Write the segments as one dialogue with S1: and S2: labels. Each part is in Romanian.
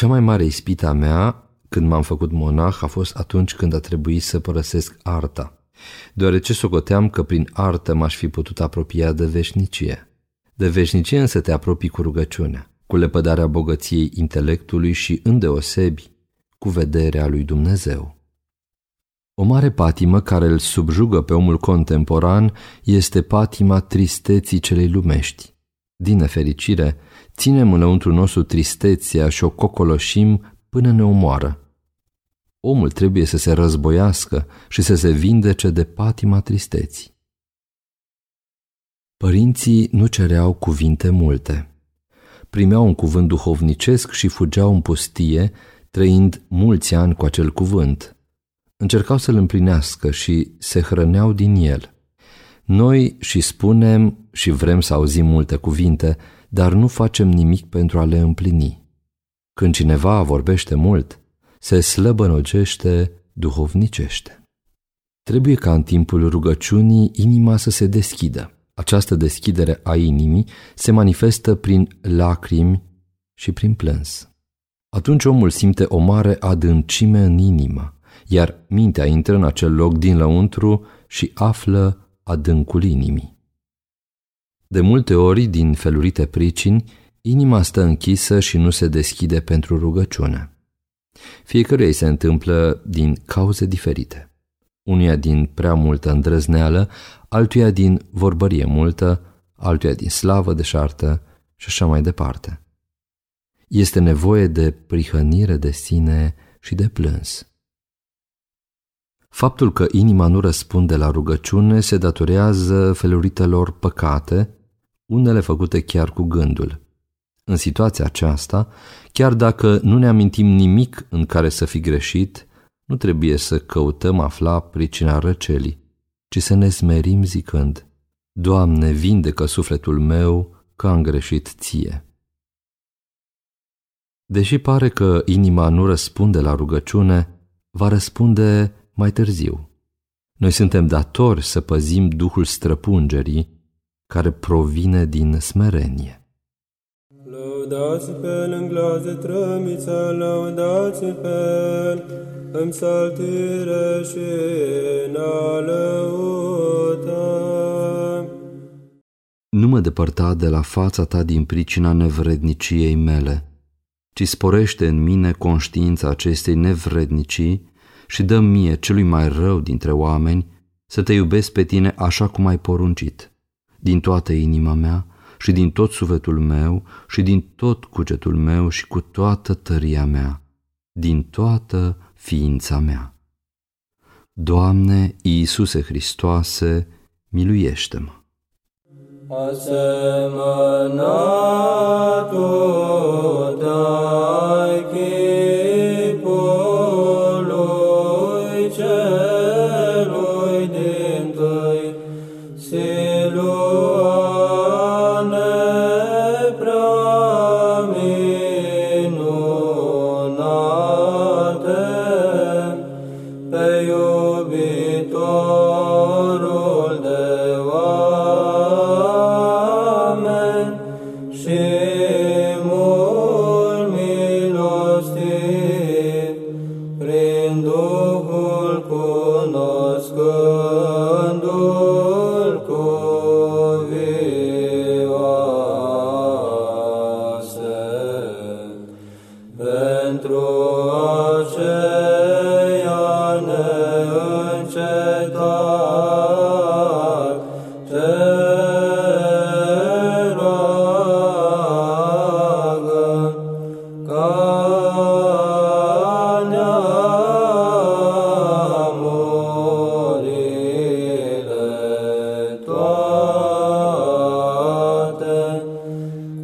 S1: Cea mai mare ispita mea când m-am făcut monah a fost atunci când a trebuit să părăsesc arta, deoarece socoteam că prin artă m-aș fi putut apropia de veșnicie. De veșnicie însă te apropii cu rugăciunea, cu lepădarea bogăției intelectului și îndeosebi cu vederea lui Dumnezeu. O mare patimă care îl subjugă pe omul contemporan este patima tristeții celei lumești. Din nefericire, ținem înăuntru nostru tristețea și o cocoloșim până ne omoară. Omul trebuie să se războiască și să se vindece de patima tristeții. Părinții nu cereau cuvinte multe. Primeau un cuvânt duhovnicesc și fugeau în pustie, trăind mulți ani cu acel cuvânt. Încercau să-l împlinească și se hrăneau din el. Noi și spunem și vrem să auzim multe cuvinte, dar nu facem nimic pentru a le împlini. Când cineva vorbește mult, se slăbănogește duhovnicește. Trebuie ca în timpul rugăciunii inima să se deschidă. Această deschidere a inimii se manifestă prin lacrimi și prin plâns. Atunci omul simte o mare adâncime în inimă, iar mintea intră în acel loc din lăuntru și află adâncul inimii. De multe ori, din felurite pricini, inima stă închisă și nu se deschide pentru rugăciune. Fiecare îi se întâmplă din cauze diferite. Unuia din prea multă îndrăzneală, altuia din vorbărie multă, altuia din slavă deșartă și așa mai departe. Este nevoie de prihănire de sine și de plâns. Faptul că inima nu răspunde la rugăciune se datorează feluritelor păcate, unele făcute chiar cu gândul. În situația aceasta, chiar dacă nu ne amintim nimic în care să fi greșit, nu trebuie să căutăm afla pricina răcelii, ci să ne smerim zicând, Doamne, vindecă sufletul meu că am greșit ție. Deși pare că inima nu răspunde la rugăciune, va răspunde mai târziu. Noi suntem datori să păzim duhul străpungerii care provine din smerenie.
S2: Lăudați pe în glaze trămița, lăudați pe în saltire și în
S1: Nu mă depărta de la fața ta din pricina nevredniciei mele, ci sporește în mine conștiința acestei nevrednicii și dă mie celui mai rău dintre oameni să te iubesc pe tine așa cum ai poruncit, din toată inima mea și din tot sufletul meu și din tot cugetul meu și cu toată tăria mea, din toată ființa mea. Doamne Iisuse Hristoase, miluiește-mă!
S2: Asemănatul ai chipului celui din tăi, Lord.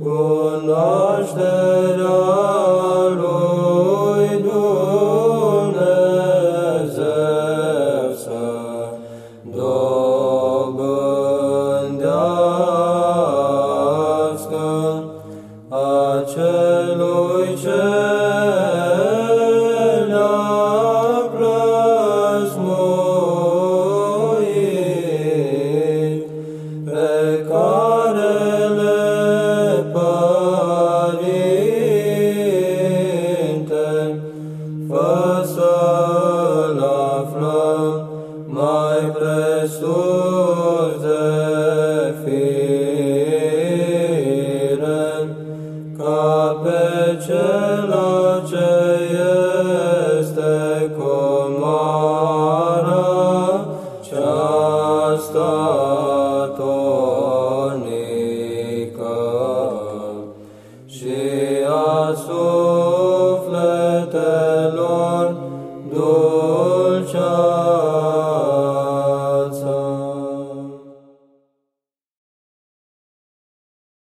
S2: cu noșterea